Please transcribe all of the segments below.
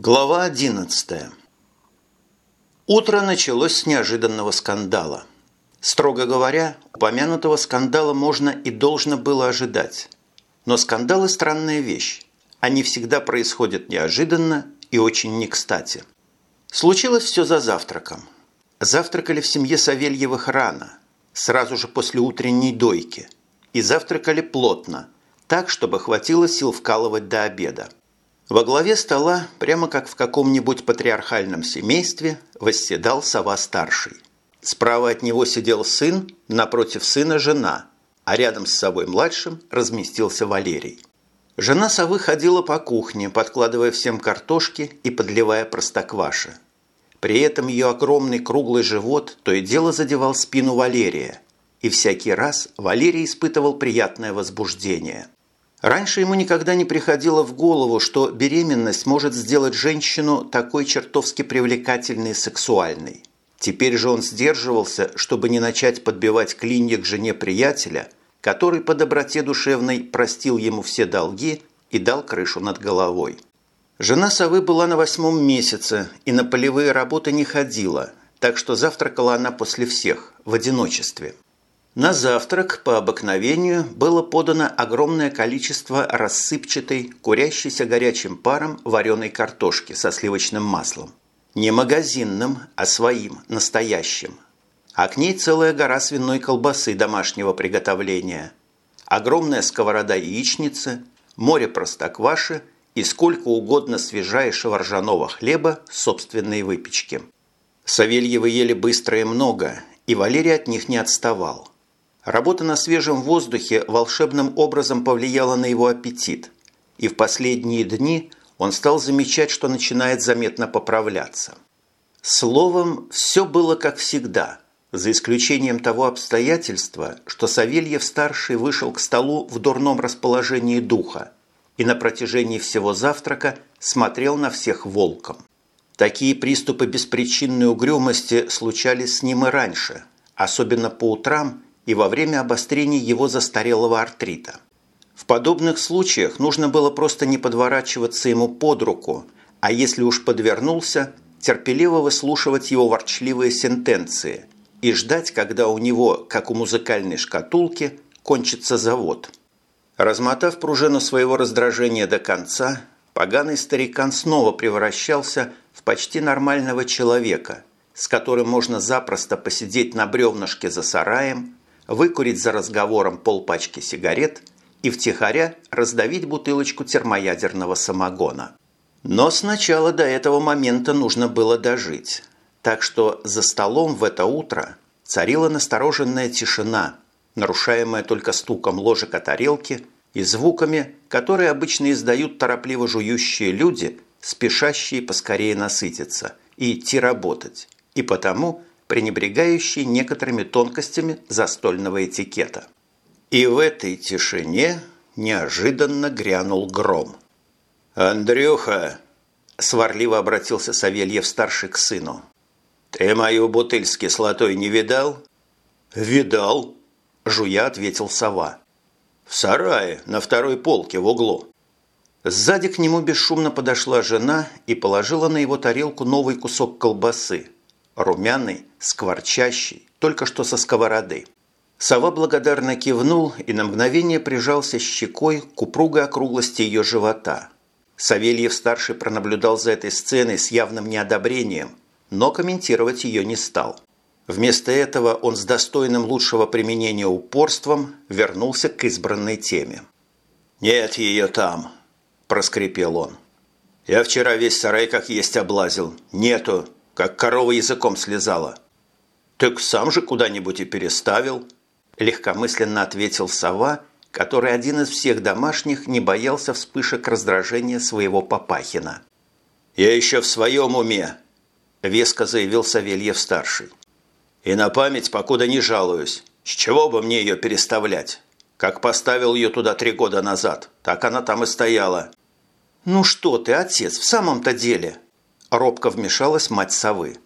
Глава 11. Утро началось с неожиданного скандала. Строго говоря, упомянутого скандала можно и должно было ожидать. Но скандалы – странная вещь. Они всегда происходят неожиданно и очень не кстати. Случилось все за завтраком. Завтракали в семье Савельевых рано, сразу же после утренней дойки. И завтракали плотно, так, чтобы хватило сил вкалывать до обеда. Во главе стола, прямо как в каком-нибудь патриархальном семействе, восседал сова-старший. Справа от него сидел сын, напротив сына жена, а рядом с собой младшим разместился Валерий. Жена совы ходила по кухне, подкладывая всем картошки и подливая простокваши. При этом ее огромный круглый живот то и дело задевал спину Валерия, и всякий раз Валерий испытывал приятное возбуждение – Раньше ему никогда не приходило в голову, что беременность может сделать женщину такой чертовски привлекательной и сексуальной. Теперь же он сдерживался, чтобы не начать подбивать клинья к жене приятеля, который по доброте душевной простил ему все долги и дал крышу над головой. Жена совы была на восьмом месяце и на полевые работы не ходила, так что завтракала она после всех, в одиночестве. На завтрак по обыкновению было подано огромное количество рассыпчатой, курящейся горячим паром вареной картошки со сливочным маслом. Не магазинным, а своим, настоящим. А к ней целая гора свиной колбасы домашнего приготовления. Огромная сковорода яичницы, море простокваши и сколько угодно свежайшего ржаного хлеба собственной выпечки. Савельевы ели быстро и много, и Валерий от них не отставал. Работа на свежем воздухе волшебным образом повлияла на его аппетит, и в последние дни он стал замечать, что начинает заметно поправляться. Словом, все было как всегда, за исключением того обстоятельства, что Савельев-старший вышел к столу в дурном расположении духа и на протяжении всего завтрака смотрел на всех волком. Такие приступы беспричинной угрюмости случались с ним и раньше, особенно по утрам – и во время обострения его застарелого артрита. В подобных случаях нужно было просто не подворачиваться ему под руку, а если уж подвернулся, терпеливо выслушивать его ворчливые сентенции и ждать, когда у него, как у музыкальной шкатулки, кончится завод. Размотав пружину своего раздражения до конца, поганый старикан снова превращался в почти нормального человека, с которым можно запросто посидеть на бревнышке за сараем, выкурить за разговором полпачки сигарет и втихаря раздавить бутылочку термоядерного самогона. Но сначала до этого момента нужно было дожить. Так что за столом в это утро царила настороженная тишина, нарушаемая только стуком ложек о тарелки и звуками, которые обычно издают торопливо жующие люди, спешащие поскорее насытиться и идти работать, и потому пренебрегающий некоторыми тонкостями застольного этикета. И в этой тишине неожиданно грянул гром. «Андрюха!» – сварливо обратился Савельев-старший к сыну. «Ты мою бутыль с кислотой не видал?» «Видал», – жуя ответил сова. «В сарае, на второй полке в углу». Сзади к нему бесшумно подошла жена и положила на его тарелку новый кусок колбасы – румяный, скворчащий, только что со сковороды. Сова благодарно кивнул и на мгновение прижался щекой к упругой округлости ее живота. Савельев-старший пронаблюдал за этой сценой с явным неодобрением, но комментировать ее не стал. Вместо этого он с достойным лучшего применения упорством вернулся к избранной теме. «Нет ее там», – проскрипел он. «Я вчера весь сарай как есть облазил. Нету как корова языком слезала. «Так сам же куда-нибудь и переставил», – легкомысленно ответил сова, который один из всех домашних не боялся вспышек раздражения своего Папахина. «Я еще в своем уме», – веско заявил Савельев-старший. «И на память покуда не жалуюсь. С чего бы мне ее переставлять? Как поставил ее туда три года назад, так она там и стояла». «Ну что ты, отец, в самом-то деле?» Робко вмешалась мать совы.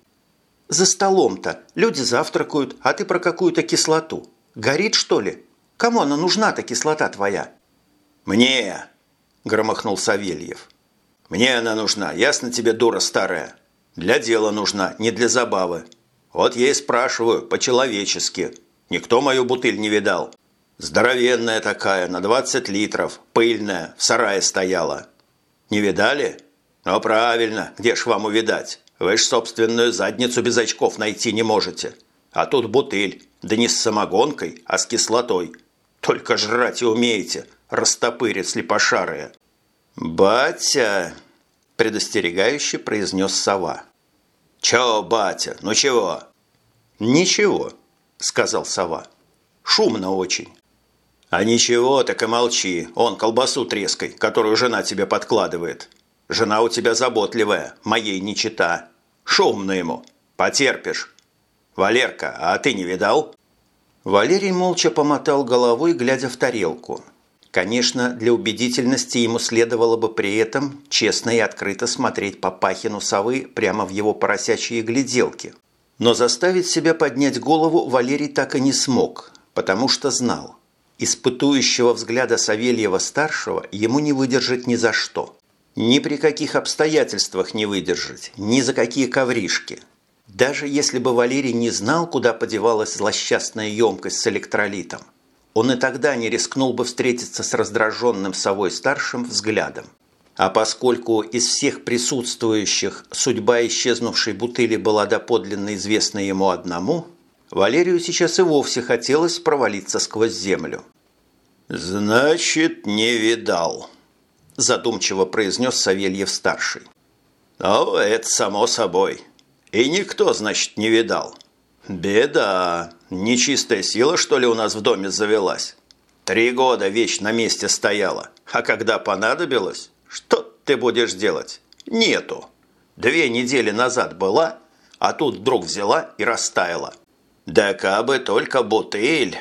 «За столом-то люди завтракают, а ты про какую-то кислоту. Горит, что ли? Кому она нужна-то, кислота твоя?» «Мне!» – громыхнул Савельев. Мне она нужна, ясно тебе, дура старая? Для дела нужна, не для забавы. Вот я и спрашиваю, по-человечески. Никто мою бутыль не видал. Здоровенная такая, на 20 литров, пыльная, в сарае стояла. Не видали? Ну, правильно, где ж вам увидать? Вы ж собственную задницу без очков найти не можете. А тут бутыль, да не с самогонкой, а с кислотой. Только жрать и умеете, растопырит слепошарые. «Батя!» – предостерегающе произнес сова. «Чё, батя, ну чего?» «Ничего», – сказал сова. «Шумно очень». «А ничего, так и молчи. Он колбасу трескай, которую жена тебе подкладывает. Жена у тебя заботливая, моей не чита. Шумно ему. Потерпишь. Валерка, а ты не видал?» Валерий молча помотал головой, глядя в тарелку. Конечно, для убедительности ему следовало бы при этом честно и открыто смотреть по Пахину совы прямо в его поросячьи гляделки. Но заставить себя поднять голову Валерий так и не смог, потому что знал. Испытующего взгляда Савельева-старшего ему не выдержать ни за что. Ни при каких обстоятельствах не выдержать, ни за какие ковришки. Даже если бы Валерий не знал, куда подевалась злосчастная емкость с электролитом, он и тогда не рискнул бы встретиться с раздраженным совой-старшим взглядом. А поскольку из всех присутствующих судьба исчезнувшей бутыли была доподлинно известна ему одному, Валерию сейчас и вовсе хотелось провалиться сквозь землю. «Значит, не видал», – задумчиво произнес Савельев-старший. «Ну, это само собой. И никто, значит, не видал. «Беда. Нечистая сила, что ли, у нас в доме завелась? Три года вещь на месте стояла, а когда понадобилось, что ты будешь делать? Нету. Две недели назад была, а тут вдруг взяла и растаяла. Да кабы только бутыль.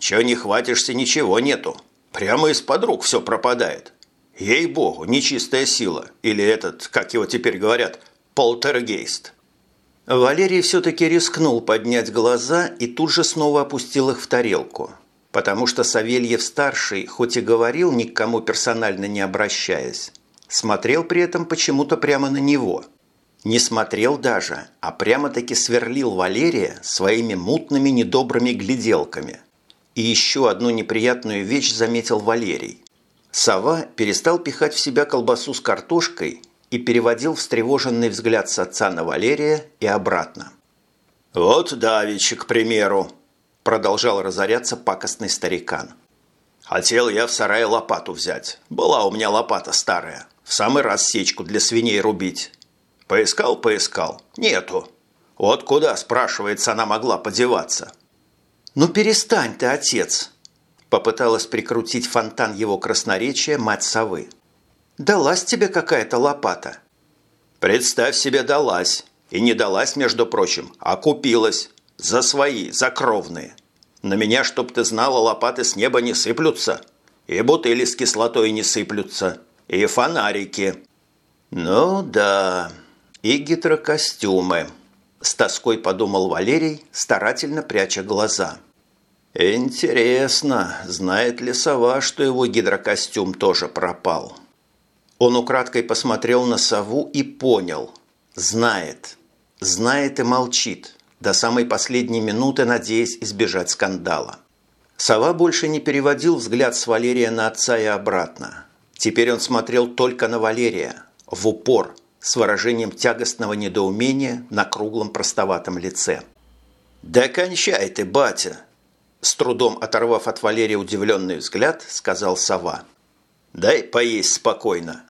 Чего не хватишься, ничего нету. Прямо из-под рук все пропадает. Ей-богу, нечистая сила. Или этот, как его теперь говорят, полтергейст. Валерий все-таки рискнул поднять глаза и тут же снова опустил их в тарелку, потому что Савельев-старший, хоть и говорил, ни к кому персонально не обращаясь, смотрел при этом почему-то прямо на него. Не смотрел даже, а прямо-таки сверлил Валерия своими мутными недобрыми гляделками. И еще одну неприятную вещь заметил Валерий. Сова перестал пихать в себя колбасу с картошкой и переводил встревоженный взгляд с отца на Валерия и обратно. «Вот давичи, к примеру», – продолжал разоряться пакостный старикан. «Хотел я в сарае лопату взять. Была у меня лопата старая. В самый раз сечку для свиней рубить. Поискал, поискал. Нету. Вот куда, спрашивается, она могла подеваться?» «Ну перестань ты, отец!» Попыталась прикрутить фонтан его красноречия мать совы. Далась тебе какая-то лопата?» «Представь себе, далась. И не далась, между прочим, а купилась. За свои, за кровные. На меня, чтоб ты знала, лопаты с неба не сыплются. И бутыли с кислотой не сыплются. И фонарики». «Ну да, и гидрокостюмы», – с тоской подумал Валерий, старательно пряча глаза. «Интересно, знает ли сова, что его гидрокостюм тоже пропал?» Он украдкой посмотрел на сову и понял. Знает. Знает и молчит. До самой последней минуты надеясь избежать скандала. Сова больше не переводил взгляд с Валерия на отца и обратно. Теперь он смотрел только на Валерия, в упор, с выражением тягостного недоумения на круглом простоватом лице. «Да кончай ты, батя!» С трудом оторвав от Валерия удивленный взгляд, сказал сова. Дай поесть спокойно.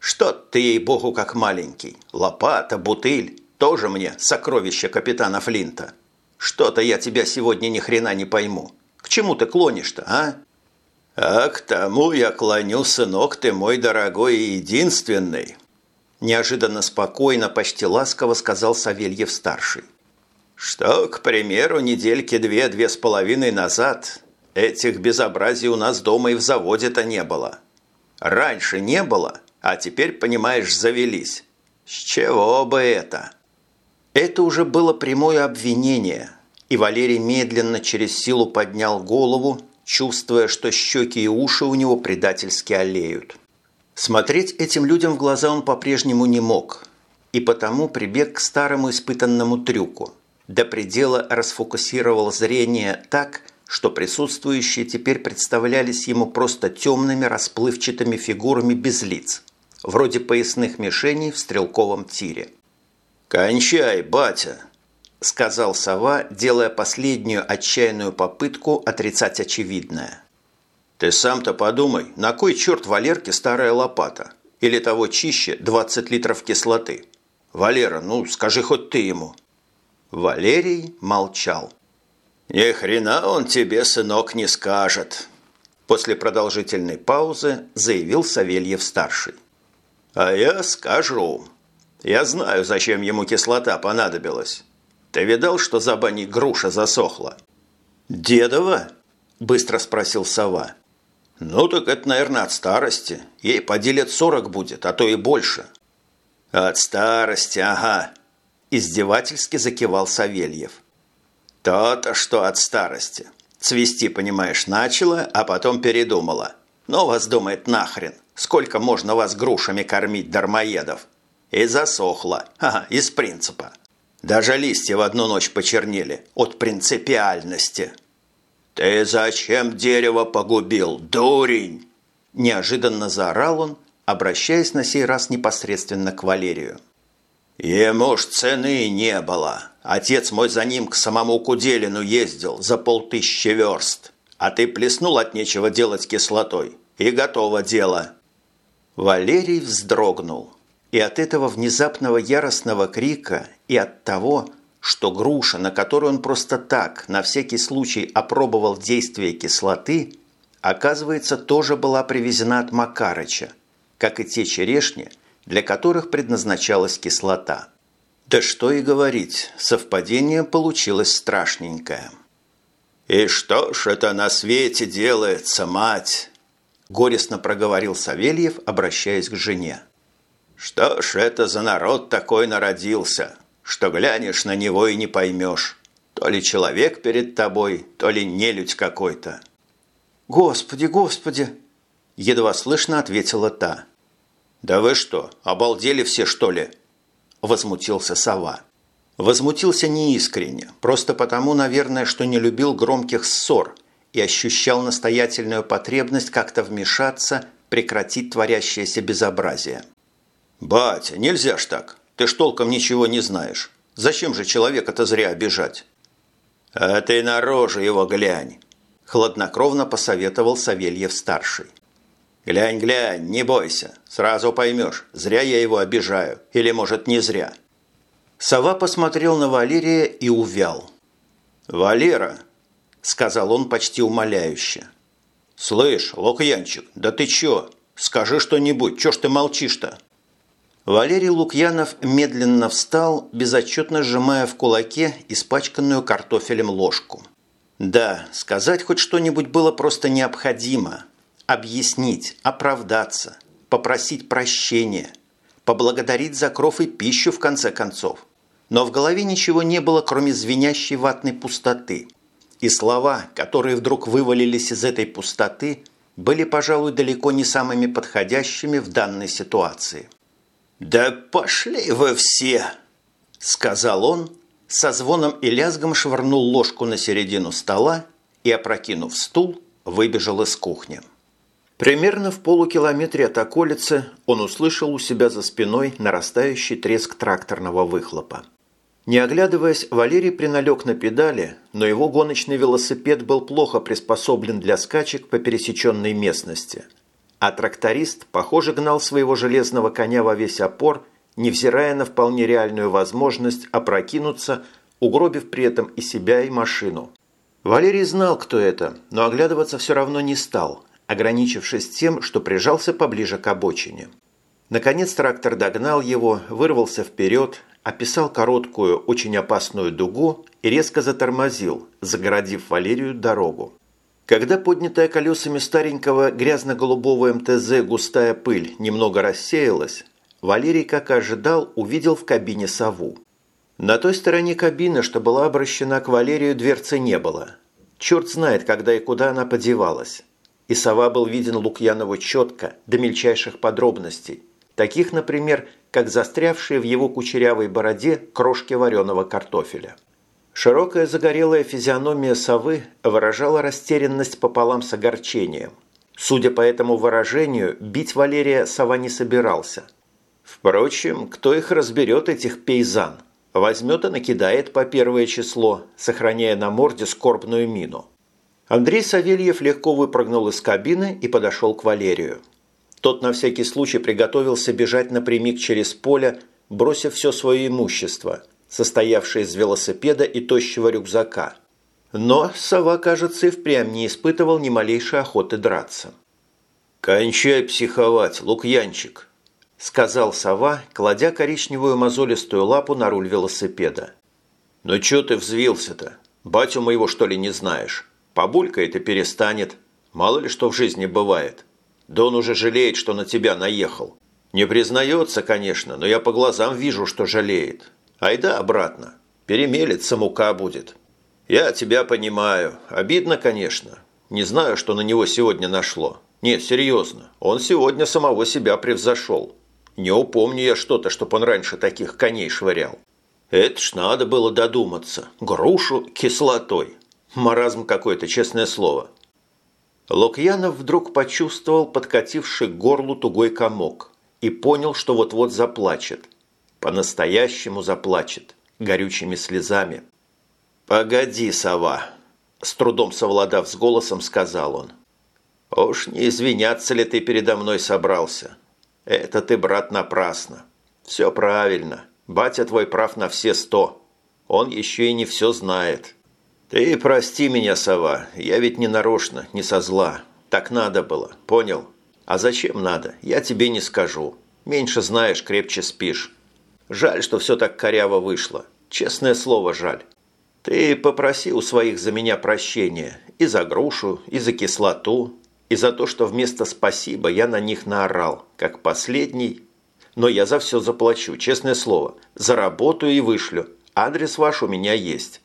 Что ты, ей-богу, как маленький. Лопата, бутыль. Тоже мне сокровище капитана Флинта. Что-то я тебя сегодня ни хрена не пойму. К чему ты клонишь-то, а? А к тому я клоню, сынок, ты мой дорогой и единственный. Неожиданно спокойно, почти ласково сказал Савельев-старший. Что, к примеру, недельки две-две с половиной назад этих безобразий у нас дома и в заводе-то не было. Раньше не было, а теперь, понимаешь, завелись. С чего бы это? Это уже было прямое обвинение, и Валерий медленно через силу поднял голову, чувствуя, что щеки и уши у него предательски олеют. Смотреть этим людям в глаза он по-прежнему не мог, и потому прибег к старому испытанному трюку. До предела расфокусировал зрение так, что присутствующие теперь представлялись ему просто темными расплывчатыми фигурами без лиц, вроде поясных мишеней в стрелковом тире. «Кончай, батя!» – сказал сова, делая последнюю отчаянную попытку отрицать очевидное. «Ты сам-то подумай, на кой черт Валерке старая лопата? Или того чище 20 литров кислоты? Валера, ну скажи хоть ты ему». Валерий молчал. «Ни хрена он тебе, сынок, не скажет», – после продолжительной паузы заявил Савельев-старший. «А я скажу. Я знаю, зачем ему кислота понадобилась. Ты видал, что за баней груша засохла?» «Дедова?» – быстро спросил сова. «Ну так это, наверное, от старости. Ей поди сорок будет, а то и больше». «От старости, ага», – издевательски закивал Савельев. «То-то, что от старости. Цвести, понимаешь, начала, а потом передумала. Но вас думает нахрен, сколько можно вас грушами кормить, дармоедов?» И засохла, ага, из принципа. Даже листья в одну ночь почернели от принципиальности. «Ты зачем дерево погубил, дурень?» Неожиданно заорал он, обращаясь на сей раз непосредственно к Валерию. «Ему ж цены не было. Отец мой за ним к самому Куделину ездил за полтыщи верст. А ты плеснул от нечего делать кислотой. И готово дело». Валерий вздрогнул. И от этого внезапного яростного крика, и от того, что груша, на которую он просто так, на всякий случай опробовал действие кислоты, оказывается, тоже была привезена от Макарыча, как и те черешни, для которых предназначалась кислота. Да что и говорить, совпадение получилось страшненькое. «И что ж это на свете делается, мать?» горестно проговорил Савельев, обращаясь к жене. Что ж это за народ такой народился, что глянешь на него и не поймешь, то ли человек перед тобой, то ли нелюдь какой-то. «Господи, господи!» – едва слышно ответила та. «Да вы что, обалдели все, что ли?» – возмутился сова. Возмутился неискренне, просто потому, наверное, что не любил громких ссор и ощущал настоятельную потребность как-то вмешаться, прекратить творящееся безобразие. «Батя, нельзя ж так. Ты ж толком ничего не знаешь. Зачем же человека-то зря обижать?» «А ты на рожу его глянь!» – хладнокровно посоветовал Савельев-старший. «Глянь, глянь, не бойся. Сразу поймешь, зря я его обижаю. Или, может, не зря». Сова посмотрел на Валерия и увял. «Валера!» – сказал он почти умоляюще. «Слышь, Лукьянчик, да ты чё? Скажи что-нибудь, чё ж ты молчишь-то?» Валерий Лукьянов медленно встал, безотчетно сжимая в кулаке испачканную картофелем ложку. Да, сказать хоть что-нибудь было просто необходимо. Объяснить, оправдаться, попросить прощения, поблагодарить за кров и пищу в конце концов. Но в голове ничего не было, кроме звенящей ватной пустоты. И слова, которые вдруг вывалились из этой пустоты, были, пожалуй, далеко не самыми подходящими в данной ситуации. «Да пошли вы все!» – сказал он, со звоном и лязгом швырнул ложку на середину стола и, опрокинув стул, выбежал из кухни. Примерно в полукилометре от околицы он услышал у себя за спиной нарастающий треск тракторного выхлопа. Не оглядываясь, Валерий приналег на педали, но его гоночный велосипед был плохо приспособлен для скачек по пересеченной местности – а тракторист, похоже, гнал своего железного коня во весь опор, невзирая на вполне реальную возможность опрокинуться, угробив при этом и себя, и машину. Валерий знал, кто это, но оглядываться все равно не стал, ограничившись тем, что прижался поближе к обочине. Наконец трактор догнал его, вырвался вперед, описал короткую, очень опасную дугу и резко затормозил, загородив Валерию дорогу. Когда поднятая колесами старенького грязно-голубого МТЗ густая пыль немного рассеялась, Валерий, как и ожидал, увидел в кабине сову. На той стороне кабины, что была обращена к Валерию, дверцы не было. Черт знает, когда и куда она подевалась. И сова был виден Лукьянову четко, до мельчайших подробностей, таких, например, как застрявшие в его кучерявой бороде крошки вареного картофеля. Широкая загорелая физиономия совы выражала растерянность пополам с огорчением. Судя по этому выражению, бить Валерия сова не собирался. Впрочем, кто их разберет, этих пейзан? Возьмет и накидает по первое число, сохраняя на морде скорбную мину. Андрей Савельев легко выпрыгнул из кабины и подошел к Валерию. Тот на всякий случай приготовился бежать напрямик через поле, бросив все свое имущество, состоявшее из велосипеда и тощего рюкзака. Но сова, кажется, и впрямь не испытывал ни малейшей охоты драться. «Кончай психовать, Лукьянчик», – сказал сова, кладя коричневую мозолистую лапу на руль велосипеда. «Ну чё ты взвился-то? Батю моего, что ли, не знаешь?» Побулькает и перестанет. Мало ли что в жизни бывает. Да он уже жалеет, что на тебя наехал. Не признается, конечно, но я по глазам вижу, что жалеет. Айда обратно. Перемелется мука будет. Я тебя понимаю. Обидно, конечно. Не знаю, что на него сегодня нашло. Нет, серьезно. Он сегодня самого себя превзошел. Не упомню я что-то, чтоб он раньше таких коней швырял. Это ж надо было додуматься. Грушу кислотой. Маразм какой-то, честное слово. Лукьянов вдруг почувствовал подкативший к горлу тугой комок и понял, что вот-вот заплачет. По-настоящему заплачет, горючими слезами. «Погоди, сова!» – с трудом совладав с голосом, сказал он. «Уж не извиняться ли ты передо мной собрался? Это ты, брат, напрасно. Все правильно. Батя твой прав на все сто. Он еще и не все знает. «Ты прости меня, сова, я ведь не нарочно, не со зла. Так надо было, понял? А зачем надо, я тебе не скажу. Меньше знаешь, крепче спишь. Жаль, что все так коряво вышло. Честное слово, жаль. Ты попроси у своих за меня прощения и за грушу, и за кислоту, и за то, что вместо «спасибо» я на них наорал, как последний. Но я за все заплачу, честное слово. Заработаю и вышлю. Адрес ваш у меня есть».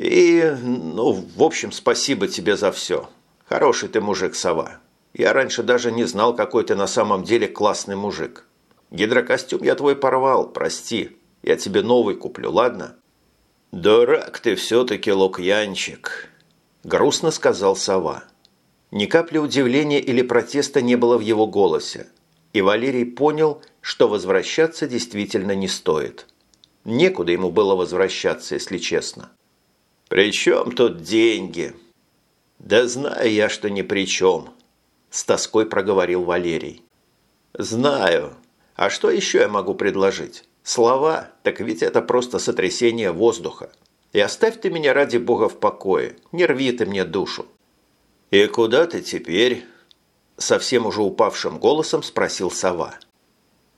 И, ну, в общем, спасибо тебе за все. Хороший ты мужик, сова. Я раньше даже не знал, какой ты на самом деле классный мужик. Гидрокостюм я твой порвал, прости. Я тебе новый куплю, ладно? Дурак ты все-таки, Лукьянчик, грустно сказал сова. Ни капли удивления или протеста не было в его голосе. И Валерий понял, что возвращаться действительно не стоит. Некуда ему было возвращаться, если честно. «При чем тут деньги?» «Да знаю я, что ни при чем», – с тоской проговорил Валерий. «Знаю. А что еще я могу предложить? Слова? Так ведь это просто сотрясение воздуха. И оставь ты меня ради бога в покое, не рви ты мне душу». «И куда ты теперь?» – совсем уже упавшим голосом спросил сова.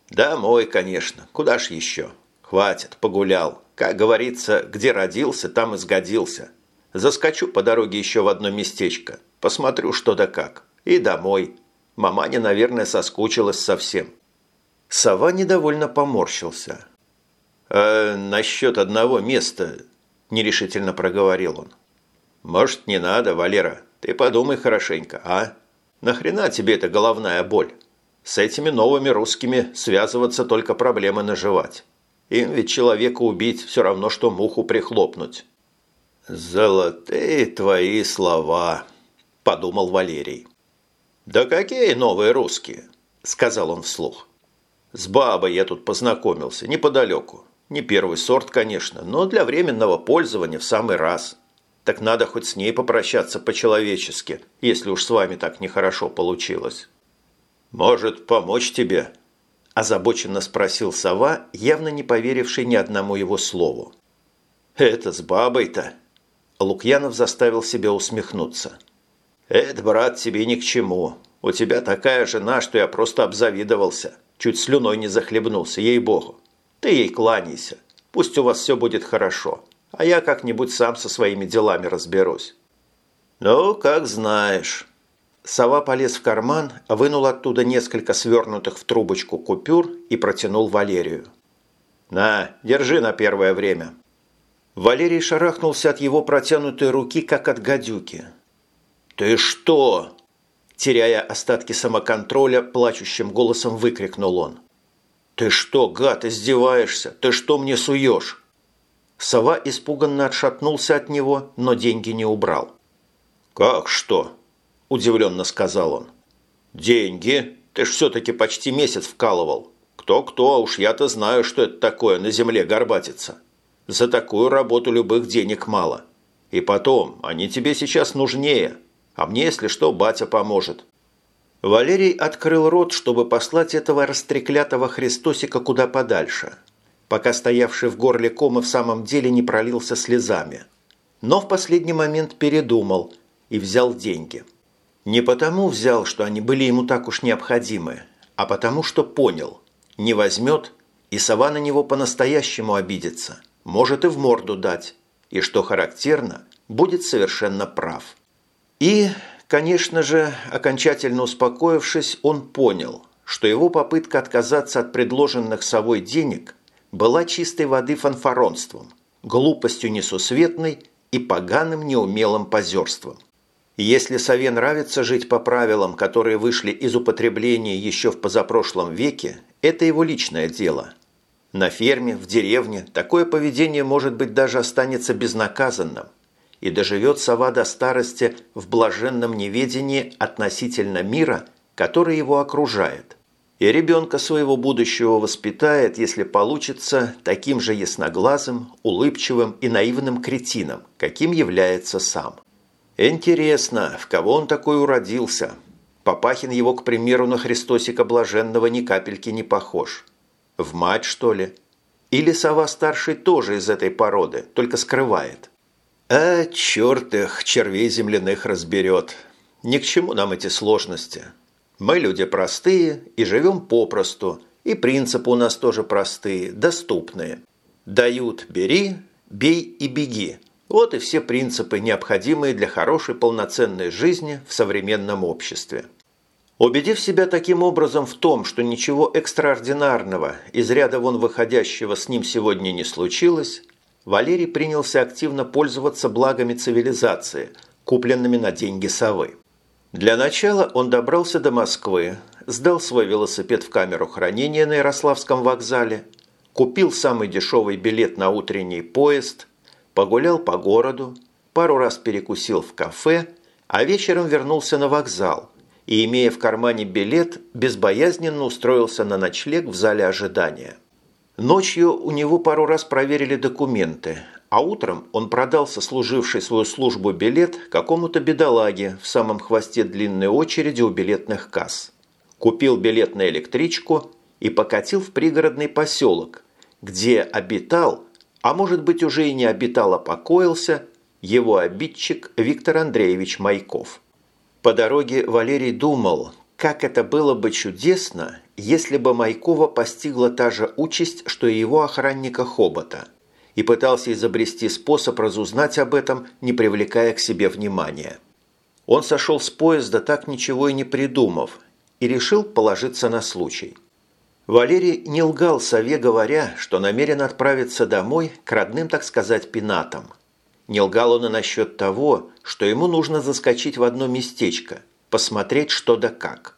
«Домой, конечно. Куда ж еще? Хватит, погулял. Как говорится, где родился, там и сгодился. Заскочу по дороге еще в одно местечко, посмотрю что да как. И домой. Маманя, наверное, соскучилась совсем. Сова недовольно поморщился. «А насчет одного места...» – нерешительно проговорил он. «Может, не надо, Валера? Ты подумай хорошенько, а? Нахрена тебе эта головная боль? С этими новыми русскими связываться только проблемы наживать. Им ведь человека убить все равно, что муху прихлопнуть». «Золотые твои слова», – подумал Валерий. «Да какие новые русские?» – сказал он вслух. «С бабой я тут познакомился, неподалеку. Не первый сорт, конечно, но для временного пользования в самый раз. Так надо хоть с ней попрощаться по-человечески, если уж с вами так нехорошо получилось. Может, помочь тебе?» Озабоченно спросил сова, явно не поверивший ни одному его слову. «Это с бабой-то?» Лукьянов заставил себя усмехнуться. «Это, брат, тебе ни к чему. У тебя такая жена, что я просто обзавидовался. Чуть слюной не захлебнулся, ей-богу. Ты ей кланяйся. Пусть у вас все будет хорошо, а я как-нибудь сам со своими делами разберусь». «Ну, как знаешь». Сова полез в карман, вынул оттуда несколько свернутых в трубочку купюр и протянул Валерию. «На, держи на первое время». Валерий шарахнулся от его протянутой руки, как от гадюки. «Ты что?» Теряя остатки самоконтроля, плачущим голосом выкрикнул он. «Ты что, гад, издеваешься? Ты что мне суешь?» Сова испуганно отшатнулся от него, но деньги не убрал. «Как что?» – удивленно сказал он. «Деньги? Ты ж все-таки почти месяц вкалывал. Кто-кто, а уж я-то знаю, что это такое на земле горбатиться. За такую работу любых денег мало. И потом, они тебе сейчас нужнее. А мне, если что, батя поможет». Валерий открыл рот, чтобы послать этого растреклятого Христосика куда подальше, пока стоявший в горле ком и в самом деле не пролился слезами. Но в последний момент передумал и взял деньги. Не потому взял, что они были ему так уж необходимы, а потому что понял – не возьмет, и сова на него по-настоящему обидится, может и в морду дать, и, что характерно, будет совершенно прав. И, конечно же, окончательно успокоившись, он понял, что его попытка отказаться от предложенных совой денег была чистой воды фанфаронством, глупостью несусветной и поганым неумелым позерством. Если сове нравится жить по правилам, которые вышли из употребления еще в позапрошлом веке, это его личное дело. На ферме, в деревне такое поведение, может быть, даже останется безнаказанным. И доживет сова до старости в блаженном неведении относительно мира, который его окружает. И ребенка своего будущего воспитает, если получится, таким же ясноглазым, улыбчивым и наивным кретином, каким является сам. Интересно, в кого он такой уродился? Папахин его, к примеру, на Христосика Блаженного ни капельки не похож. В мать, что ли? Или сова старший тоже из этой породы, только скрывает? А черт их, червей земляных разберет. Ни к чему нам эти сложности. Мы люди простые и живем попросту, и принципы у нас тоже простые, доступные. Дают – бери, бей и беги – вот и все принципы, необходимые для хорошей полноценной жизни в современном обществе. Убедив себя таким образом в том, что ничего экстраординарного из ряда вон выходящего с ним сегодня не случилось, Валерий принялся активно пользоваться благами цивилизации, купленными на деньги совы. Для начала он добрался до Москвы, сдал свой велосипед в камеру хранения на Ярославском вокзале, купил самый дешевый билет на утренний поезд – погулял по городу, пару раз перекусил в кафе, а вечером вернулся на вокзал и, имея в кармане билет, безбоязненно устроился на ночлег в зале ожидания. Ночью у него пару раз проверили документы, а утром он продал сослуживший свою службу билет какому-то бедолаге в самом хвосте длинной очереди у билетных касс. Купил билет на электричку и покатил в пригородный поселок, где обитал а может быть уже и не обитал, а покоился, его обидчик Виктор Андреевич Майков. По дороге Валерий думал, как это было бы чудесно, если бы Майкова постигла та же участь, что и его охранника Хобота, и пытался изобрести способ разузнать об этом, не привлекая к себе внимания. Он сошел с поезда, так ничего и не придумав, и решил положиться на случай. Валерий не лгал сове, говоря, что намерен отправиться домой к родным, так сказать, пенатам. Не лгал он и насчет того, что ему нужно заскочить в одно местечко, посмотреть что да как.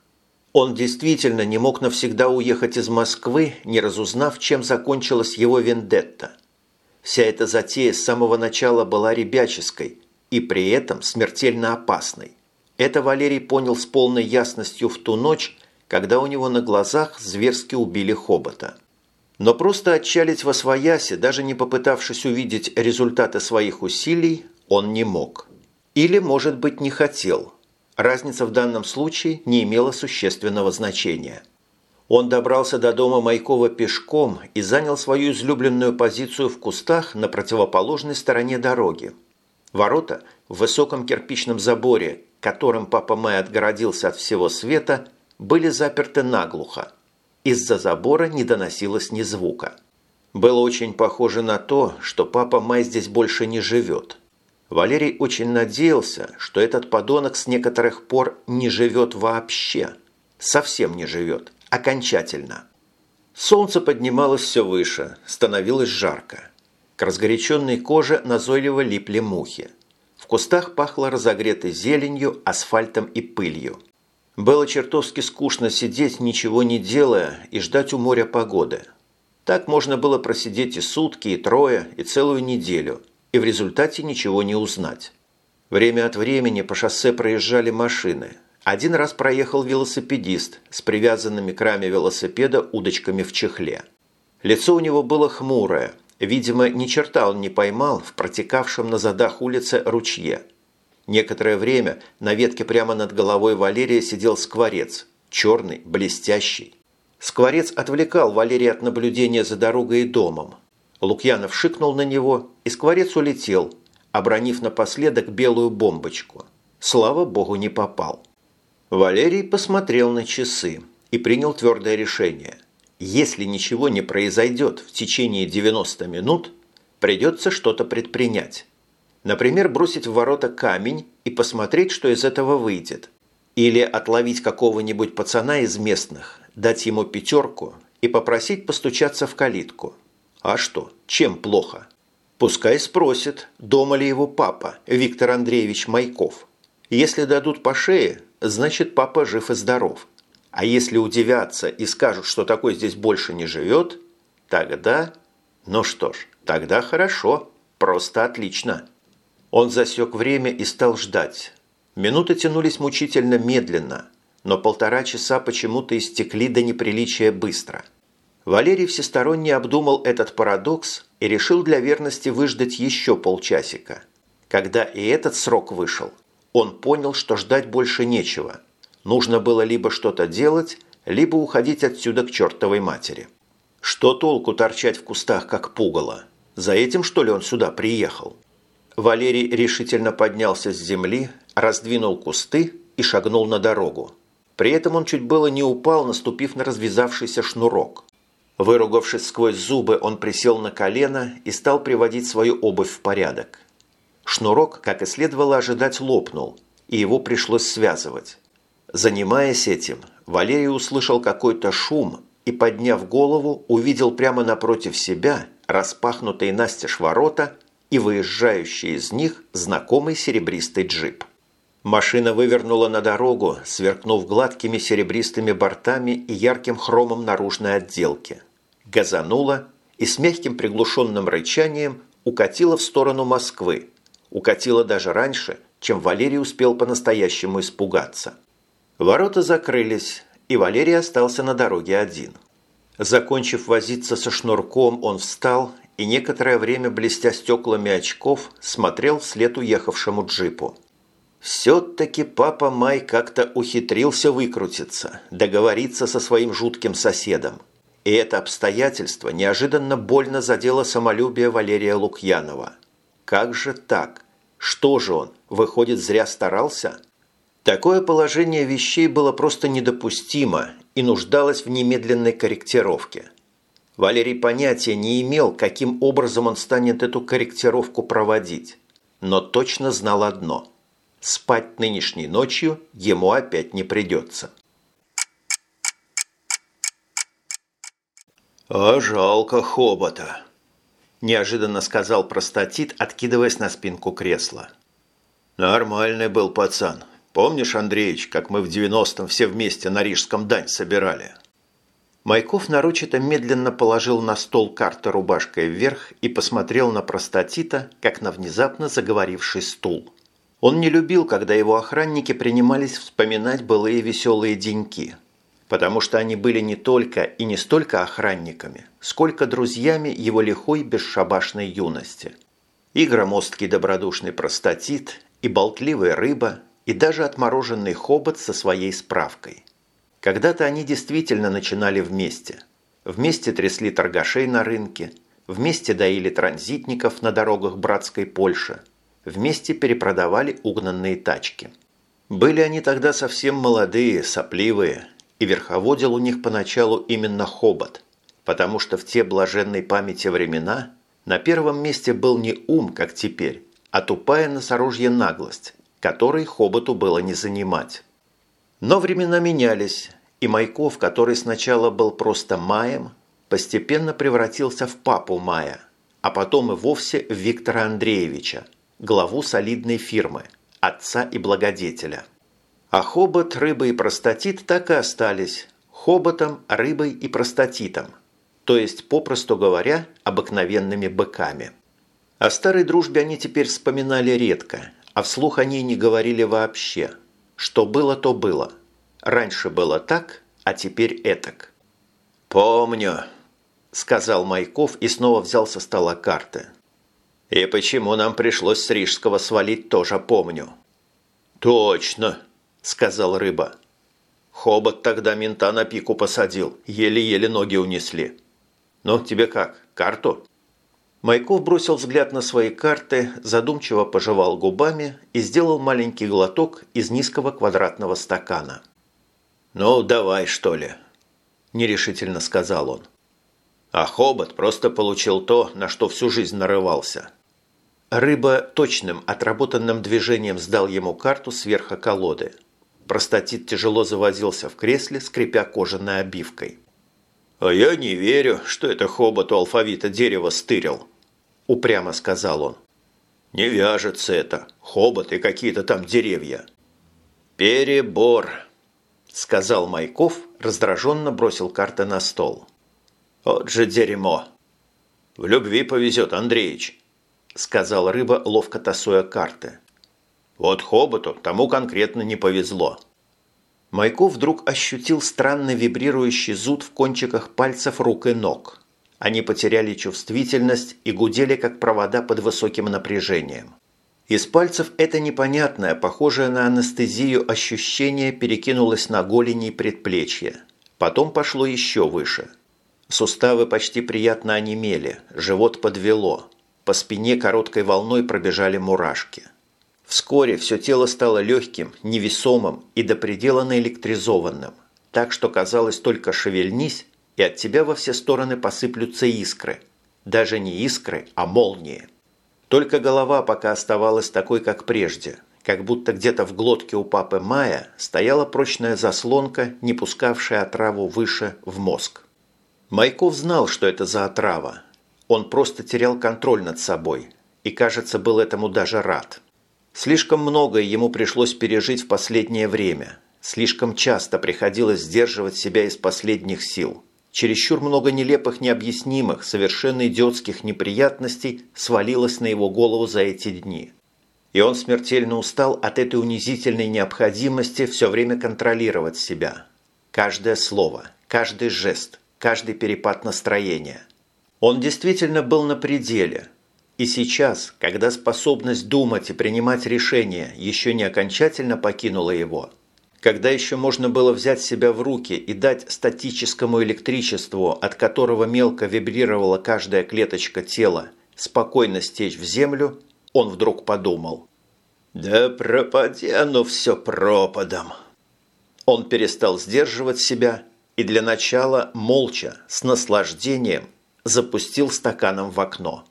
Он действительно не мог навсегда уехать из Москвы, не разузнав, чем закончилась его вендетта. Вся эта затея с самого начала была ребяческой и при этом смертельно опасной. Это Валерий понял с полной ясностью в ту ночь, когда у него на глазах зверски убили хобота. Но просто отчалить во свояси, даже не попытавшись увидеть результаты своих усилий, он не мог. Или, может быть, не хотел. Разница в данном случае не имела существенного значения. Он добрался до дома Майкова пешком и занял свою излюбленную позицию в кустах на противоположной стороне дороги. Ворота в высоком кирпичном заборе, которым папа Май отгородился от всего света, были заперты наглухо. Из-за забора не доносилось ни звука. Было очень похоже на то, что папа Май здесь больше не живет. Валерий очень надеялся, что этот подонок с некоторых пор не живет вообще. Совсем не живет. Окончательно. Солнце поднималось все выше, становилось жарко. К разгоряченной коже назойливо липли мухи. В кустах пахло разогретой зеленью, асфальтом и пылью. Было чертовски скучно сидеть, ничего не делая, и ждать у моря погоды. Так можно было просидеть и сутки, и трое, и целую неделю, и в результате ничего не узнать. Время от времени по шоссе проезжали машины. Один раз проехал велосипедист с привязанными к раме велосипеда удочками в чехле. Лицо у него было хмурое. Видимо, ни черта он не поймал в протекавшем на задах улице ручье. Некоторое время на ветке прямо над головой Валерия сидел скворец, черный, блестящий. Скворец отвлекал Валерия от наблюдения за дорогой и домом. Лукьянов шикнул на него, и скворец улетел, обронив напоследок белую бомбочку. Слава богу, не попал. Валерий посмотрел на часы и принял твердое решение. Если ничего не произойдет в течение 90 минут, придется что-то предпринять. Например, бросить в ворота камень и посмотреть, что из этого выйдет. Или отловить какого-нибудь пацана из местных, дать ему пятерку и попросить постучаться в калитку. А что, чем плохо? Пускай спросит, дома ли его папа, Виктор Андреевич Майков. Если дадут по шее, значит папа жив и здоров. А если удивятся и скажут, что такой здесь больше не живет, тогда... Ну что ж, тогда хорошо, просто отлично. Он засек время и стал ждать. Минуты тянулись мучительно медленно, но полтора часа почему-то истекли до неприличия быстро. Валерий всесторонне обдумал этот парадокс и решил для верности выждать еще полчасика. Когда и этот срок вышел, он понял, что ждать больше нечего. Нужно было либо что-то делать, либо уходить отсюда к чертовой матери. Что толку торчать в кустах, как пугало? За этим, что ли, он сюда приехал? Валерий решительно поднялся с земли, раздвинул кусты и шагнул на дорогу. При этом он чуть было не упал, наступив на развязавшийся шнурок. Выругавшись сквозь зубы, он присел на колено и стал приводить свою обувь в порядок. Шнурок, как и следовало ожидать, лопнул, и его пришлось связывать. Занимаясь этим, Валерий услышал какой-то шум и, подняв голову, увидел прямо напротив себя распахнутые настежь ворота и выезжающий из них знакомый серебристый джип. Машина вывернула на дорогу, сверкнув гладкими серебристыми бортами и ярким хромом наружной отделки. Газанула и с мягким приглушенным рычанием укатила в сторону Москвы. Укатила даже раньше, чем Валерий успел по-настоящему испугаться. Ворота закрылись, и Валерий остался на дороге один. Закончив возиться со шнурком, он встал и некоторое время, блестя стеклами очков, смотрел вслед уехавшему джипу. Все-таки папа Май как-то ухитрился выкрутиться, договориться со своим жутким соседом. И это обстоятельство неожиданно больно задело самолюбие Валерия Лукьянова. Как же так? Что же он, выходит, зря старался? Такое положение вещей было просто недопустимо и нуждалось в немедленной корректировке. Валерий понятия не имел, каким образом он станет эту корректировку проводить, но точно знал одно – спать нынешней ночью ему опять не придется. «А жалко хобота», – неожиданно сказал простатит, откидываясь на спинку кресла. «Нормальный был пацан. Помнишь, Андреич, как мы в девяностом все вместе на Рижском дань собирали?» Майков нарочито медленно положил на стол карты рубашкой вверх и посмотрел на простатита, как на внезапно заговоривший стул. Он не любил, когда его охранники принимались вспоминать былые веселые деньки, потому что они были не только и не столько охранниками, сколько друзьями его лихой бесшабашной юности. И громоздкий добродушный простатит, и болтливая рыба, и даже отмороженный хобот со своей справкой. Когда-то они действительно начинали вместе. Вместе трясли торгашей на рынке, вместе доили транзитников на дорогах братской Польши, вместе перепродавали угнанные тачки. Были они тогда совсем молодые, сопливые, и верховодил у них поначалу именно хобот, потому что в те блаженной памяти времена на первом месте был не ум, как теперь, а тупая носорожья наглость, которой хоботу было не занимать. Но времена менялись, и Майков, который сначала был просто Маем, постепенно превратился в папу Мая, а потом и вовсе в Виктора Андреевича, главу солидной фирмы, отца и благодетеля. А хобот, рыба и простатит так и остались хоботом, рыбой и простатитом, то есть, попросту говоря, обыкновенными быками. О старой дружбе они теперь вспоминали редко, а вслух о ней не говорили вообще. Что было, то было. Раньше было так, а теперь этак. «Помню», – сказал Майков и снова взял со стола карты. «И почему нам пришлось с Рижского свалить, тоже помню». «Точно», – сказал Рыба. «Хобот тогда мента на пику посадил, еле-еле ноги унесли». «Ну, тебе как, карту?» Майков бросил взгляд на свои карты, задумчиво пожевал губами и сделал маленький глоток из низкого квадратного стакана. «Ну, давай, что ли», – нерешительно сказал он. А Хобот просто получил то, на что всю жизнь нарывался. Рыба точным, отработанным движением сдал ему карту сверху колоды. Простатит тяжело завозился в кресле, скрипя кожаной обивкой. «А я не верю, что это Хобот у алфавита дерево стырил», – упрямо сказал он. «Не вяжется это. Хобот и какие-то там деревья». «Перебор», – сказал Майков, раздраженно бросил карты на стол. «Вот же дерьмо!» «В любви повезет, Андреич», – сказал рыба, ловко тасуя карты. «Вот хоботу тому конкретно не повезло». Майков вдруг ощутил странный вибрирующий зуд в кончиках пальцев рук и ног – они потеряли чувствительность и гудели, как провода под высоким напряжением. Из пальцев это непонятное, похожее на анестезию ощущение перекинулось на голени и предплечья. Потом пошло еще выше. Суставы почти приятно онемели, живот подвело. По спине короткой волной пробежали мурашки. Вскоре все тело стало легким, невесомым и до предела наэлектризованным, так что казалось только шевельнись, и от тебя во все стороны посыплются искры. Даже не искры, а молнии. Только голова пока оставалась такой, как прежде, как будто где-то в глотке у папы Мая стояла прочная заслонка, не пускавшая отраву выше в мозг. Майков знал, что это за отрава. Он просто терял контроль над собой и, кажется, был этому даже рад. Слишком многое ему пришлось пережить в последнее время. Слишком часто приходилось сдерживать себя из последних сил. Чересчур много нелепых, необъяснимых, совершенно идиотских неприятностей свалилось на его голову за эти дни. И он смертельно устал от этой унизительной необходимости все время контролировать себя. Каждое слово, каждый жест, каждый перепад настроения. Он действительно был на пределе. И сейчас, когда способность думать и принимать решения еще не окончательно покинула его – когда еще можно было взять себя в руки и дать статическому электричеству, от которого мелко вибрировала каждая клеточка тела, спокойно стечь в землю, он вдруг подумал. «Да пропади оно все пропадом!» Он перестал сдерживать себя и для начала молча, с наслаждением, запустил стаканом в окно.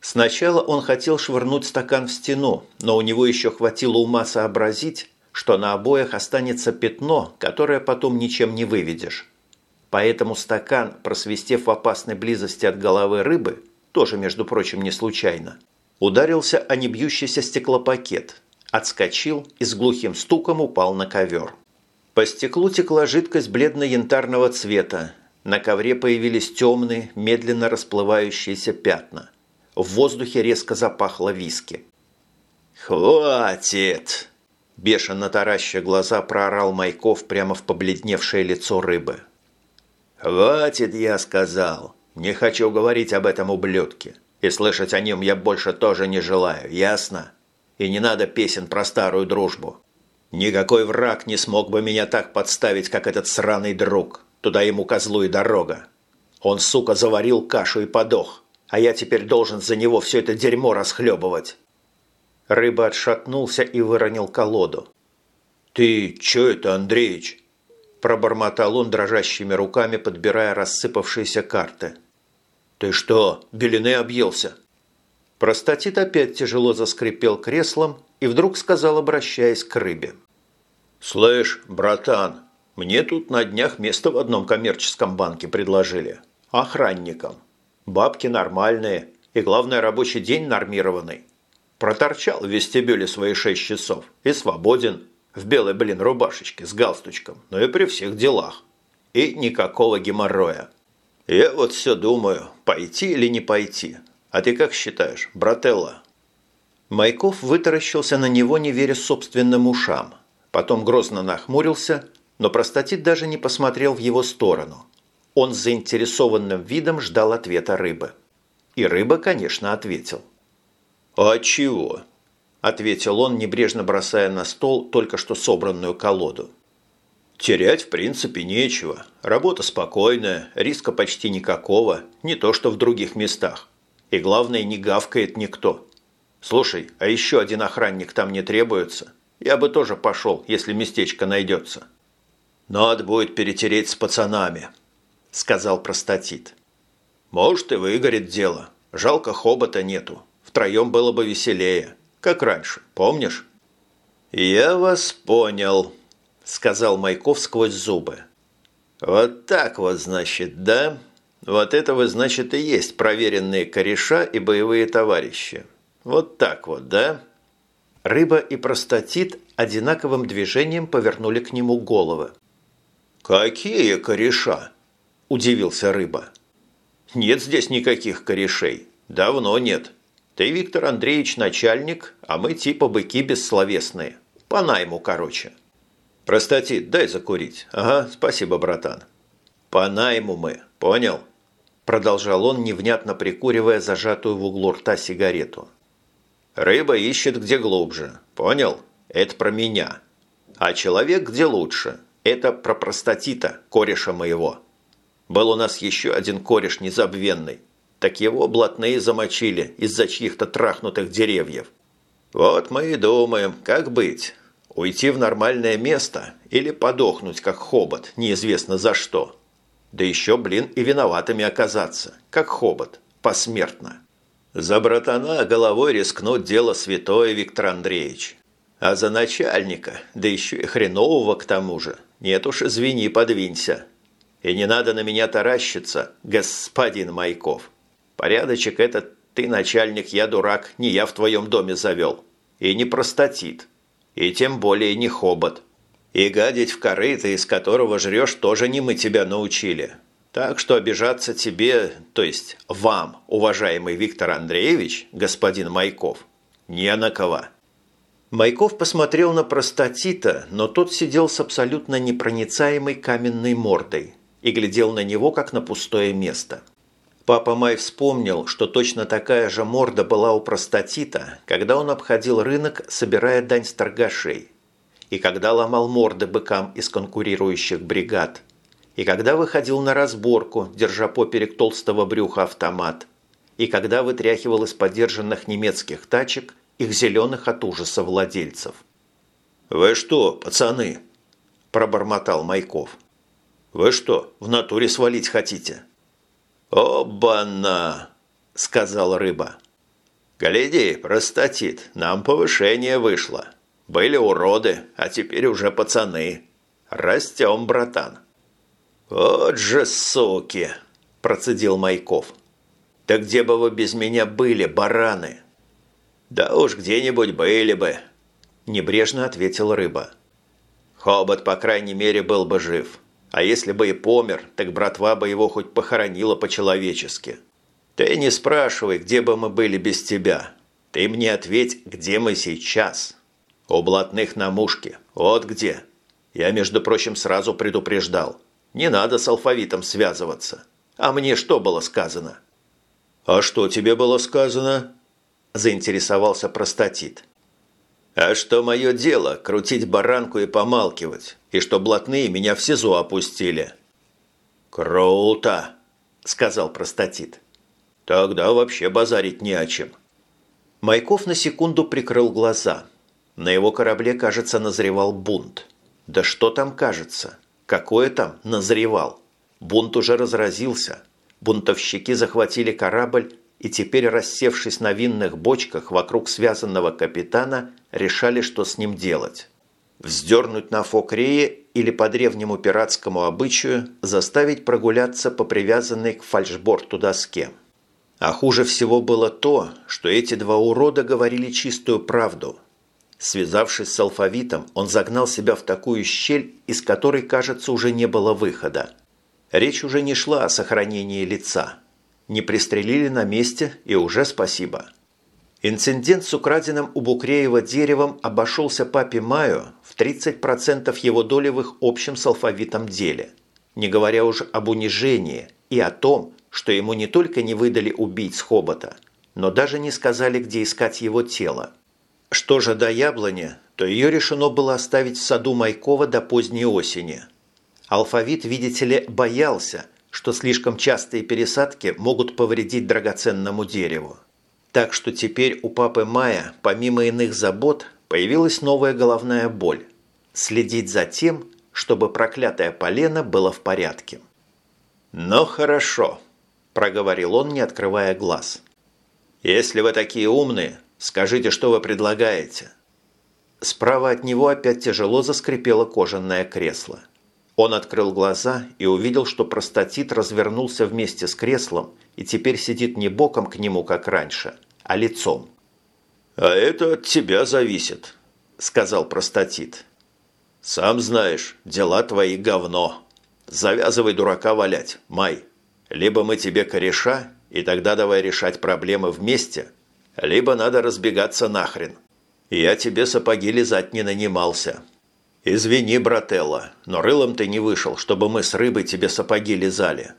Сначала он хотел швырнуть стакан в стену, но у него еще хватило ума сообразить, что на обоях останется пятно, которое потом ничем не выведешь. Поэтому стакан, просвистев в опасной близости от головы рыбы, тоже, между прочим, не случайно, ударился о небьющийся стеклопакет, отскочил и с глухим стуком упал на ковер. По стеклу текла жидкость бледно-янтарного цвета, на ковре появились темные, медленно расплывающиеся пятна. В воздухе резко запахло виски. «Хватит!» Бешено тараща глаза проорал Майков прямо в побледневшее лицо рыбы. «Хватит, я сказал. Не хочу говорить об этом ублюдке. И слышать о нем я больше тоже не желаю, ясно? И не надо песен про старую дружбу. Никакой враг не смог бы меня так подставить, как этот сраный друг. Туда ему козлу и дорога. Он, сука, заварил кашу и подох, а я теперь должен за него все это дерьмо расхлебывать. Рыба отшатнулся и выронил колоду. «Ты чё это, Андреич?» Пробормотал он дрожащими руками, подбирая рассыпавшиеся карты. «Ты что, белины объелся?» Простатит опять тяжело заскрипел креслом и вдруг сказал, обращаясь к рыбе. «Слышь, братан, мне тут на днях место в одном коммерческом банке предложили. Охранникам. Бабки нормальные и, главное, рабочий день нормированный. Проторчал в вестибюле свои шесть часов и свободен. в белой, блин, рубашечке с галстучком, но и при всех делах. И никакого геморроя. Я вот все думаю, пойти или не пойти. А ты как считаешь, брателла?» Майков вытаращился на него, не веря собственным ушам. Потом грозно нахмурился, но простатит даже не посмотрел в его сторону. Он с заинтересованным видом ждал ответа рыбы. И рыба, конечно, ответил. «А чего?» – ответил он, небрежно бросая на стол только что собранную колоду. «Терять, в принципе, нечего. Работа спокойная, риска почти никакого, не то что в других местах. И главное, не гавкает никто. Слушай, а еще один охранник там не требуется? Я бы тоже пошел, если местечко найдется». «Надо будет перетереть с пацанами», – сказал простатит. «Может, и выгорит дело. Жалко, хобота нету. Втроем было бы веселее. Как раньше, помнишь?» «Я вас понял», – сказал Майков сквозь зубы. «Вот так вот, значит, да? Вот это вы, значит, и есть проверенные кореша и боевые товарищи. Вот так вот, да?» Рыба и простатит одинаковым движением повернули к нему головы. «Какие кореша?» – удивился Рыба. «Нет здесь никаких корешей. Давно нет. Ты, Виктор Андреевич, начальник, а мы типа быки бессловесные. По найму, короче». «Простатит, дай закурить. Ага, спасибо, братан». «По найму мы, понял?» Продолжал он, невнятно прикуривая зажатую в углу рта сигарету. «Рыба ищет где глубже, понял? Это про меня. А человек где лучше. Это про простатита, кореша моего. Был у нас еще один кореш незабвенный. Так его блатные замочили из-за чьих-то трахнутых деревьев. Вот мы и думаем, как быть. Уйти в нормальное место или подохнуть, как хобот, неизвестно за что. Да еще, блин, и виноватыми оказаться, как хобот, посмертно. За братана головой рискнуть дело святое, Виктор Андреевич. А за начальника, да еще и хренового к тому же, нет уж, извини, подвинься. И не надо на меня таращиться, господин Майков. Порядочек этот ты, начальник, я дурак, не я в твоем доме завел. И не простатит. И тем более не хобот. И гадить в корыто, из которого жрешь, тоже не мы тебя научили. Так что обижаться тебе, то есть вам, уважаемый Виктор Андреевич, господин Майков, не на кого. Майков посмотрел на простатита, но тот сидел с абсолютно непроницаемой каменной мордой и глядел на него, как на пустое место. Папа Май вспомнил, что точно такая же морда была у простатита, когда он обходил рынок, собирая дань с торгашей, и когда ломал морды быкам из конкурирующих бригад, и когда выходил на разборку, держа поперек толстого брюха автомат, и когда вытряхивал из подержанных немецких тачек – их зеленых от ужаса владельцев. «Вы что, пацаны?» – пробормотал Майков. «Вы что, в натуре свалить хотите?» «Оба-на!» – сказал рыба. «Гляди, простатит, нам повышение вышло. Были уроды, а теперь уже пацаны. Растем, братан». «Вот же суки!» – процедил Майков. «Да где бы вы без меня были, бараны?» «Да уж где-нибудь были бы», – небрежно ответил рыба. «Хобот, по крайней мере, был бы жив. А если бы и помер, так братва бы его хоть похоронила по-человечески. Ты не спрашивай, где бы мы были без тебя. Ты мне ответь, где мы сейчас. У блатных на мушке. Вот где. Я, между прочим, сразу предупреждал. Не надо с алфавитом связываться. А мне что было сказано?» «А что тебе было сказано?» заинтересовался простатит. «А что мое дело – крутить баранку и помалкивать, и что блатные меня в СИЗО опустили?» «Круто!» – сказал простатит. «Тогда вообще базарить не о чем». Майков на секунду прикрыл глаза. На его корабле, кажется, назревал бунт. Да что там кажется? Какое там назревал? Бунт уже разразился. Бунтовщики захватили корабль и теперь, рассевшись на винных бочках вокруг связанного капитана, решали, что с ним делать. Вздернуть на фокрее или по древнему пиратскому обычаю заставить прогуляться по привязанной к фальшборту доске. А хуже всего было то, что эти два урода говорили чистую правду. Связавшись с алфавитом, он загнал себя в такую щель, из которой, кажется, уже не было выхода. Речь уже не шла о сохранении лица. Не пристрелили на месте, и уже спасибо. Инцидент с украденным у Букреева деревом обошелся папе Маю в 30% его доли в общем с алфавитом деле, не говоря уже об унижении и о том, что ему не только не выдали убийц Хобота, но даже не сказали, где искать его тело. Что же до яблони, то ее решено было оставить в саду Майкова до поздней осени. Алфавит, видите ли, боялся, что слишком частые пересадки могут повредить драгоценному дереву. Так что теперь у папы Мая, помимо иных забот, появилась новая головная боль – следить за тем, чтобы проклятое полено было в порядке. «Ну хорошо», – проговорил он, не открывая глаз. «Если вы такие умные, Скажите, что вы предлагаете?» Справа от него опять тяжело заскрипело кожаное кресло. Он открыл глаза и увидел, что простатит развернулся вместе с креслом и теперь сидит не боком к нему, как раньше, а лицом. «А это от тебя зависит», – сказал простатит. «Сам знаешь, дела твои говно. Завязывай дурака валять, Май. Либо мы тебе кореша, и тогда давай решать проблемы вместе, либо надо разбегаться нахрен. Я тебе сапоги лизать не нанимался. Извини, брателла, но рылом ты не вышел, чтобы мы с рыбой тебе сапоги лизали.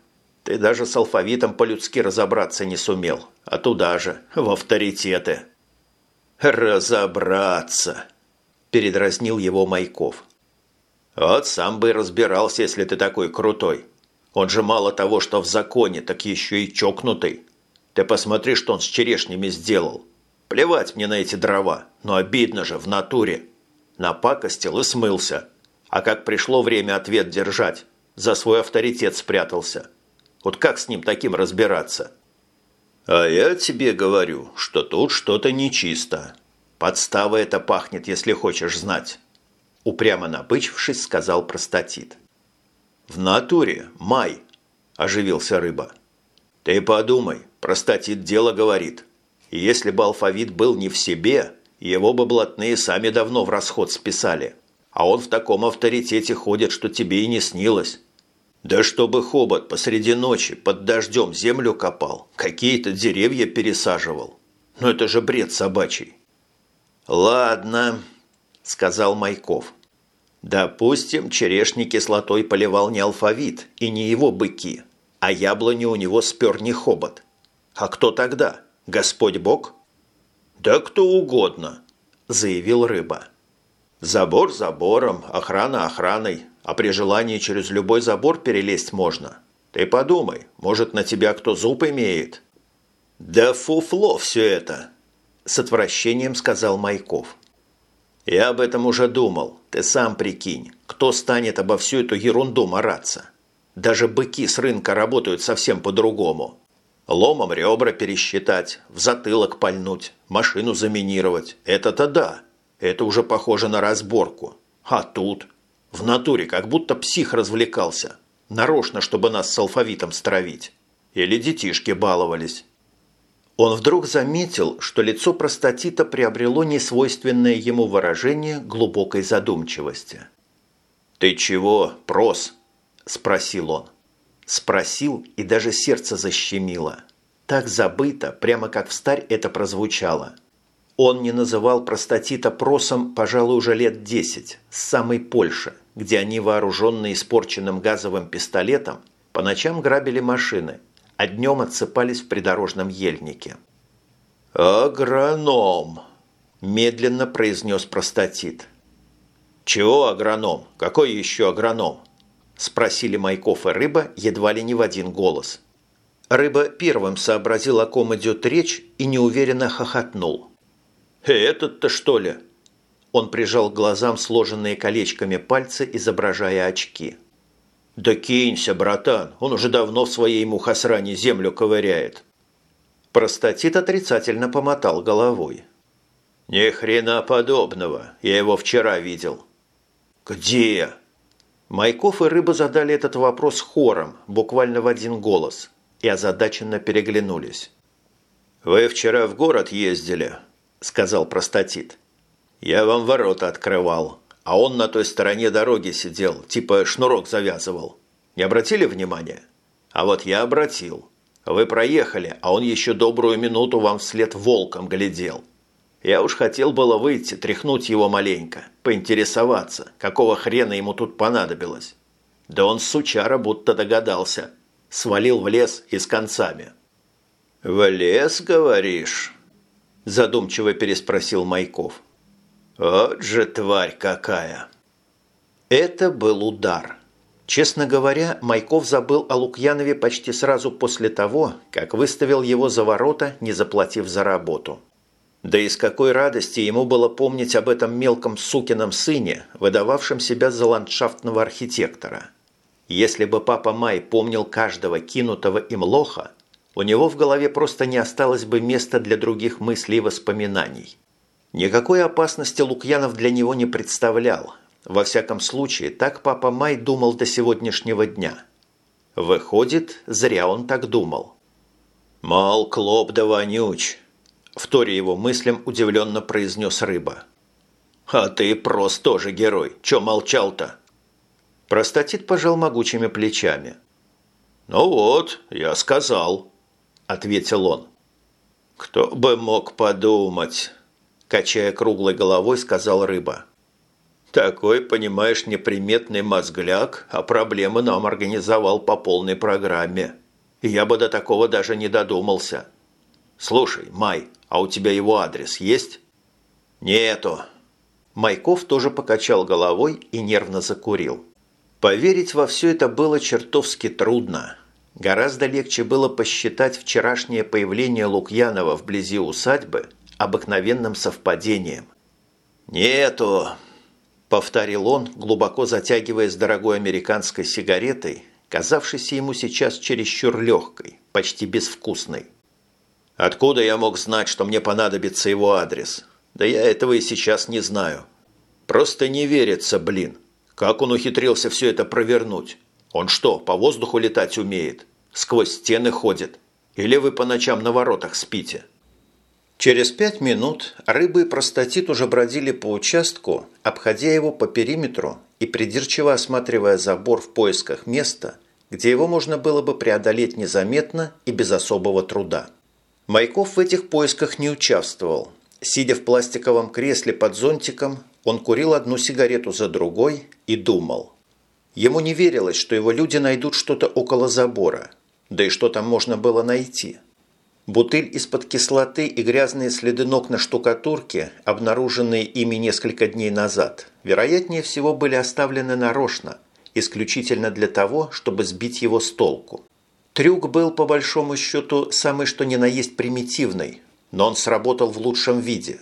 Ты даже с алфавитом по-людски разобраться не сумел, а туда же, в авторитеты». «Разобраться!» – передразнил его Майков. «Вот сам бы разбирался, если ты такой крутой. Он же мало того, что в законе, так еще и чокнутый. Ты посмотри, что он с черешнями сделал. Плевать мне на эти дрова, но обидно же, в натуре. Напакостил и смылся. А как пришло время ответ держать, за свой авторитет спрятался. Вот как с ним таким разбираться? А я тебе говорю, что тут что-то нечисто. Подстава это пахнет, если хочешь знать. Упрямо напычившись, сказал простатит. В натуре, май, оживился рыба. Ты подумай, Простатит дело говорит. Если бы алфавит был не в себе, его бы блатные сами давно в расход списали. А он в таком авторитете ходит, что тебе и не снилось. Да чтобы хобот посреди ночи под дождем землю копал, какие-то деревья пересаживал. Ну это же бред собачий. «Ладно», – сказал Майков. «Допустим, черешни кислотой поливал не алфавит и не его быки, а яблони у него спер не хобот. А кто тогда? Господь Бог? Да кто угодно, заявил рыба. Забор забором, охрана охраной, а при желании через любой забор перелезть можно. Ты подумай, может на тебя кто зуб имеет? Да фуфло все это, с отвращением сказал Майков. Я об этом уже думал. Ты сам прикинь, кто станет обо всю эту ерунду мараться? Даже быки с рынка работают совсем по-другому. Ломом ребра пересчитать, в затылок пальнуть, машину заминировать. Это-то да. Это уже похоже на разборку. А тут? В натуре как будто псих развлекался. Нарочно, чтобы нас с алфавитом стравить. Или детишки баловались. Он вдруг заметил, что лицо простатита приобрело несвойственное ему выражение глубокой задумчивости. «Ты чего, прос?» – спросил он. Спросил, и даже сердце защемило. Так забыто, прямо как в старь это прозвучало. Он не называл простатита просом, пожалуй, уже лет десять, с самой Польши, где они, вооруженные испорченным газовым пистолетом, по ночам грабили машины, а днем отсыпались в придорожном ельнике. «Агроном!» – медленно произнес простатит. «Чего агроном? Какой еще агроном?» – спросили Майков и Рыба едва ли не в один голос. Рыба первым сообразил, о ком идет речь, и неуверенно хохотнул. «Э, «Этот-то что ли?» Он прижал к глазам сложенные колечками пальцы, изображая очки. «Да кинься, братан, он уже давно в своей мухосране землю ковыряет». Простатит отрицательно помотал головой. «Ни хрена подобного, я его вчера видел». «Где?» Майков и Рыба задали этот вопрос хором, буквально в один голос, и озадаченно переглянулись. «Вы вчера в город ездили», – сказал простатит. Я вам ворота открывал, а он на той стороне дороги сидел, типа шнурок завязывал. Не обратили внимания? А вот я обратил. Вы проехали, а он еще добрую минуту вам вслед волком глядел. Я уж хотел было выйти, тряхнуть его маленько, поинтересоваться, какого хрена ему тут понадобилось. Да он сучара будто догадался. Свалил в лес и с концами. «В лес, говоришь?» Задумчиво переспросил Майков. «Вот же тварь какая!» Это был удар. Честно говоря, Майков забыл о Лукьянове почти сразу после того, как выставил его за ворота, не заплатив за работу. Да и с какой радости ему было помнить об этом мелком сукином сыне, выдававшем себя за ландшафтного архитектора. Если бы папа Май помнил каждого кинутого им лоха, у него в голове просто не осталось бы места для других мыслей и воспоминаний. Никакой опасности Лукьянов для него не представлял. Во всяком случае, так папа Май думал до сегодняшнего дня. Выходит, зря он так думал. «Мол, клоп да вонюч!» Вторя его мыслям удивленно произнес рыба. «А ты просто тоже герой. Чё молчал-то?» Простатит пожал могучими плечами. «Ну вот, я сказал», – ответил он. «Кто бы мог подумать», – качая круглой головой, сказал рыба. «Такой, понимаешь, неприметный мозгляк, а проблемы нам организовал по полной программе. Я бы до такого даже не додумался. Слушай, Май, а у тебя его адрес есть?» «Нету». Майков тоже покачал головой и нервно закурил. Поверить во все это было чертовски трудно. Гораздо легче было посчитать вчерашнее появление Лукьянова вблизи усадьбы обыкновенным совпадением. «Нету», – повторил он, глубоко затягиваясь дорогой американской сигаретой, казавшейся ему сейчас чересчур легкой, почти безвкусной. Откуда я мог знать, что мне понадобится его адрес? Да я этого и сейчас не знаю. Просто не верится, блин. Как он ухитрился все это провернуть? Он что, по воздуху летать умеет? Сквозь стены ходит? Или вы по ночам на воротах спите?» Через пять минут рыбы и простатит уже бродили по участку, обходя его по периметру и придирчиво осматривая забор в поисках места, где его можно было бы преодолеть незаметно и без особого труда. Майков в этих поисках не участвовал. Сидя в пластиковом кресле под зонтиком, он курил одну сигарету за другой и думал. Ему не верилось, что его люди найдут что-то около забора. Да и что там можно было найти? Бутыль из-под кислоты и грязные следы ног на штукатурке, обнаруженные ими несколько дней назад, вероятнее всего были оставлены нарочно, исключительно для того, чтобы сбить его с толку. Трюк был, по большому счету, самый что ни на есть примитивный, но он сработал в лучшем виде.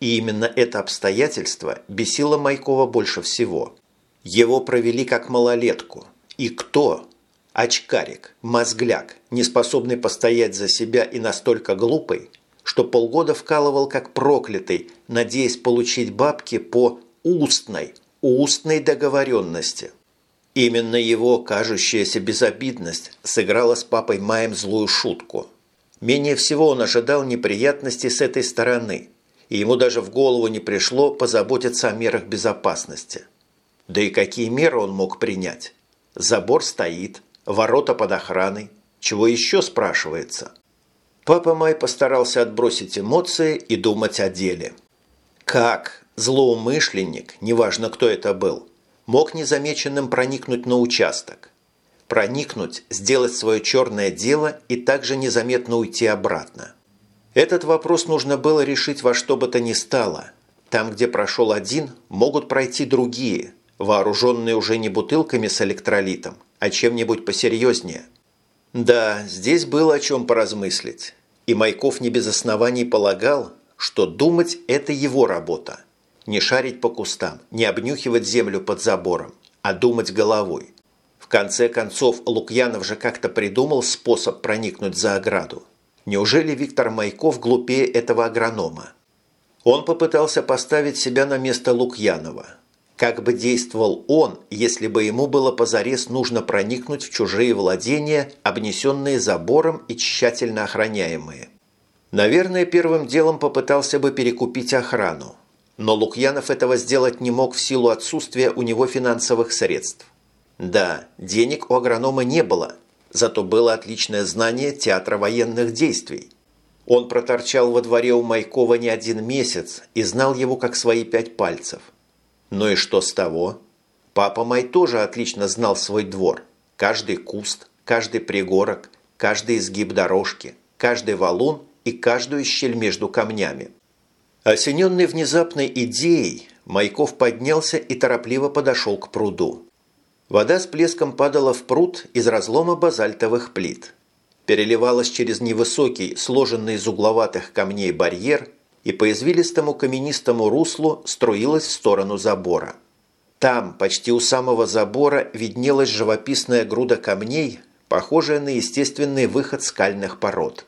И именно это обстоятельство бесило Майкова больше всего. Его провели как малолетку. И кто? Очкарик, мозгляк, не способный постоять за себя и настолько глупый, что полгода вкалывал как проклятый, надеясь получить бабки по устной, устной договоренности. Именно его кажущаяся безобидность сыграла с папой Маем злую шутку. Менее всего он ожидал неприятностей с этой стороны, и ему даже в голову не пришло позаботиться о мерах безопасности. Да и какие меры он мог принять? Забор стоит, ворота под охраной. Чего еще спрашивается? Папа Май постарался отбросить эмоции и думать о деле. Как злоумышленник, неважно кто это был, мог незамеченным проникнуть на участок. Проникнуть, сделать свое черное дело и также незаметно уйти обратно. Этот вопрос нужно было решить во что бы то ни стало. Там, где прошел один, могут пройти другие, вооруженные уже не бутылками с электролитом, а чем-нибудь посерьезнее. Да, здесь было о чем поразмыслить. И Майков не без оснований полагал, что думать – это его работа – не шарить по кустам, не обнюхивать землю под забором, а думать головой. В конце концов, Лукьянов же как-то придумал способ проникнуть за ограду. Неужели Виктор Майков глупее этого агронома? Он попытался поставить себя на место Лукьянова. Как бы действовал он, если бы ему было позарез нужно проникнуть в чужие владения, обнесенные забором и тщательно охраняемые? Наверное, первым делом попытался бы перекупить охрану. Но Лукьянов этого сделать не мог в силу отсутствия у него финансовых средств. Да, денег у агронома не было, зато было отличное знание театра военных действий. Он проторчал во дворе у Майкова не один месяц и знал его как свои пять пальцев. Ну и что с того? Папа Май тоже отлично знал свой двор. Каждый куст, каждый пригорок, каждый изгиб дорожки, каждый валун и каждую щель между камнями. Осененный внезапной идеей, Майков поднялся и торопливо подошел к пруду. Вода с плеском падала в пруд из разлома базальтовых плит. Переливалась через невысокий, сложенный из угловатых камней барьер и по извилистому каменистому руслу струилась в сторону забора. Там, почти у самого забора, виднелась живописная груда камней, похожая на естественный выход скальных пород.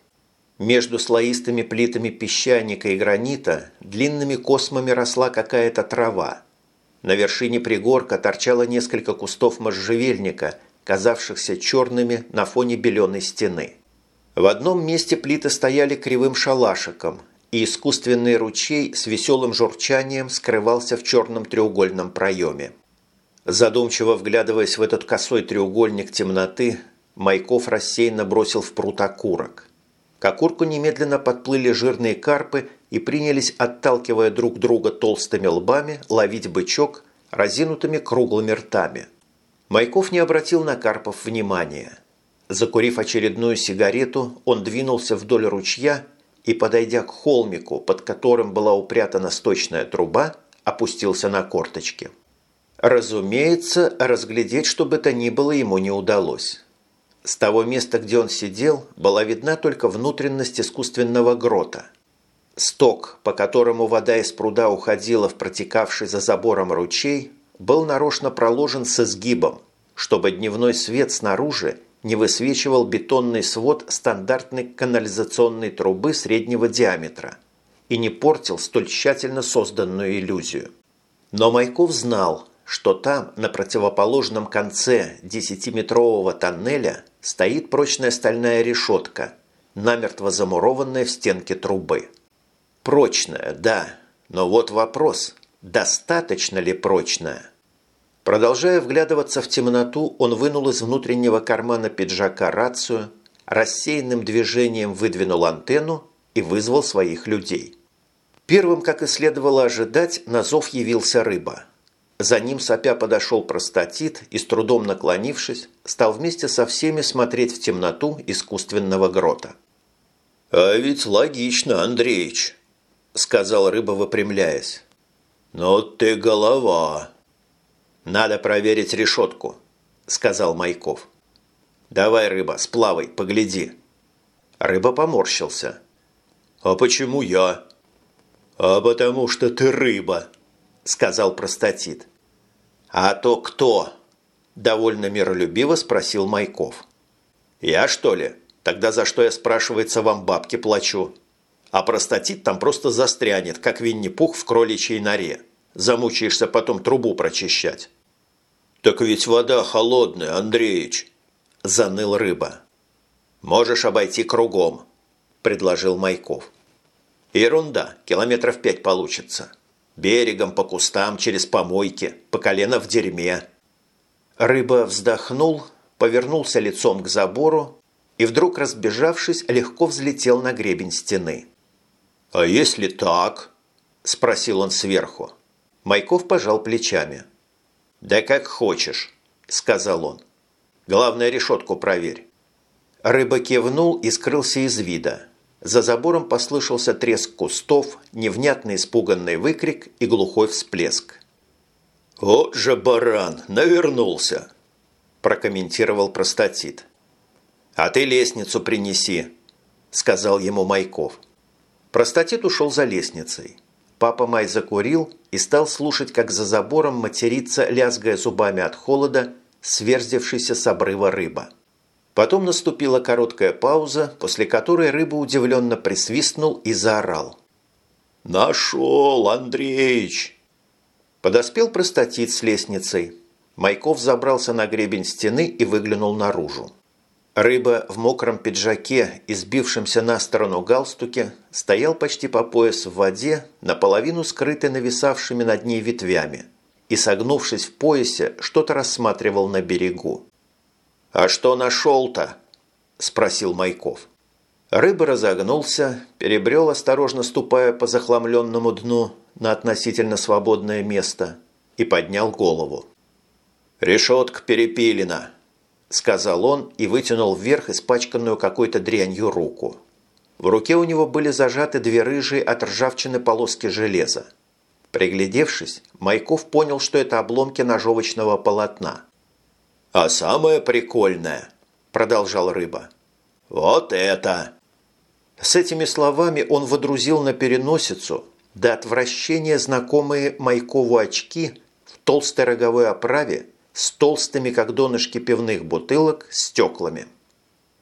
Между слоистыми плитами песчаника и гранита длинными космами росла какая-то трава, на вершине пригорка торчало несколько кустов можжевельника, казавшихся черными на фоне беленой стены. В одном месте плиты стояли кривым шалашиком, и искусственный ручей с веселым журчанием скрывался в черном треугольном проеме. Задумчиво вглядываясь в этот косой треугольник темноты, Майков рассеянно бросил в пруд окурок. К окурку немедленно подплыли жирные карпы и принялись, отталкивая друг друга толстыми лбами, ловить бычок разинутыми круглыми ртами. Майков не обратил на карпов внимания. Закурив очередную сигарету, он двинулся вдоль ручья и, подойдя к холмику, под которым была упрятана сточная труба, опустился на корточки. Разумеется, разглядеть, что бы то ни было, ему не удалось. С того места, где он сидел, была видна только внутренность искусственного грота – Сток, по которому вода из пруда уходила в протекавший за забором ручей, был нарочно проложен с изгибом, чтобы дневной свет снаружи не высвечивал бетонный свод стандартной канализационной трубы среднего диаметра и не портил столь тщательно созданную иллюзию. Но Майков знал, что там, на противоположном конце десятиметрового тоннеля, стоит прочная стальная решетка, намертво замурованная в стенке трубы. Прочная, да. Но вот вопрос, достаточно ли прочная? Продолжая вглядываться в темноту, он вынул из внутреннего кармана пиджака рацию, рассеянным движением выдвинул антенну и вызвал своих людей. Первым, как и следовало ожидать, на зов явился рыба. За ним сопя подошел простатит и, с трудом наклонившись, стал вместе со всеми смотреть в темноту искусственного грота. «А ведь логично, Андреич», – сказал рыба, выпрямляясь. «Ну ты голова!» «Надо проверить решетку», – сказал Майков. «Давай, рыба, сплавай, погляди». Рыба поморщился. «А почему я?» «А потому что ты рыба», – сказал простатит. «А то кто?» – довольно миролюбиво спросил Майков. «Я, что ли? Тогда за что я, спрашивается, вам бабки плачу?» А простатит там просто застрянет, как Винни-Пух в кроличьей норе. Замучаешься потом трубу прочищать. «Так ведь вода холодная, Андреич!» – заныл рыба. «Можешь обойти кругом», – предложил Майков. «Ерунда, километров пять получится. Берегом, по кустам, через помойки, по колено в дерьме». Рыба вздохнул, повернулся лицом к забору и вдруг, разбежавшись, легко взлетел на гребень стены. «А если так?» – спросил он сверху. Майков пожал плечами. «Да как хочешь», – сказал он. «Главное, решетку проверь». Рыба кивнул и скрылся из вида. За забором послышался треск кустов, невнятный испуганный выкрик и глухой всплеск. «Вот же баран! Навернулся!» – прокомментировал простатит. «А ты лестницу принеси», – сказал ему Майков. Простатит ушел за лестницей. Папа Май закурил и стал слушать, как за забором матерится, лязгая зубами от холода, сверзившийся с обрыва рыба. Потом наступила короткая пауза, после которой рыба удивленно присвистнул и заорал. «Нашел, Андреич!» Подоспел простатит с лестницей. Майков забрался на гребень стены и выглянул наружу. Рыба в мокром пиджаке и сбившемся на сторону галстуке стоял почти по пояс в воде, наполовину скрытой нависавшими над ней ветвями, и, согнувшись в поясе, что-то рассматривал на берегу. «А что нашел-то?» – спросил Майков. Рыба разогнулся, перебрел, осторожно ступая по захламленному дну на относительно свободное место, и поднял голову. «Решетка перепилена», – сказал он и вытянул вверх испачканную какой-то дрянью руку. В руке у него были зажаты две рыжие от ржавчины полоски железа. Приглядевшись, Майков понял, что это обломки ножовочного полотна. «А самое прикольное», – продолжал рыба, – «вот это!» С этими словами он водрузил на переносицу до отвращения знакомые Майкову очки в толстой роговой оправе с толстыми, как донышки пивных бутылок, стеклами –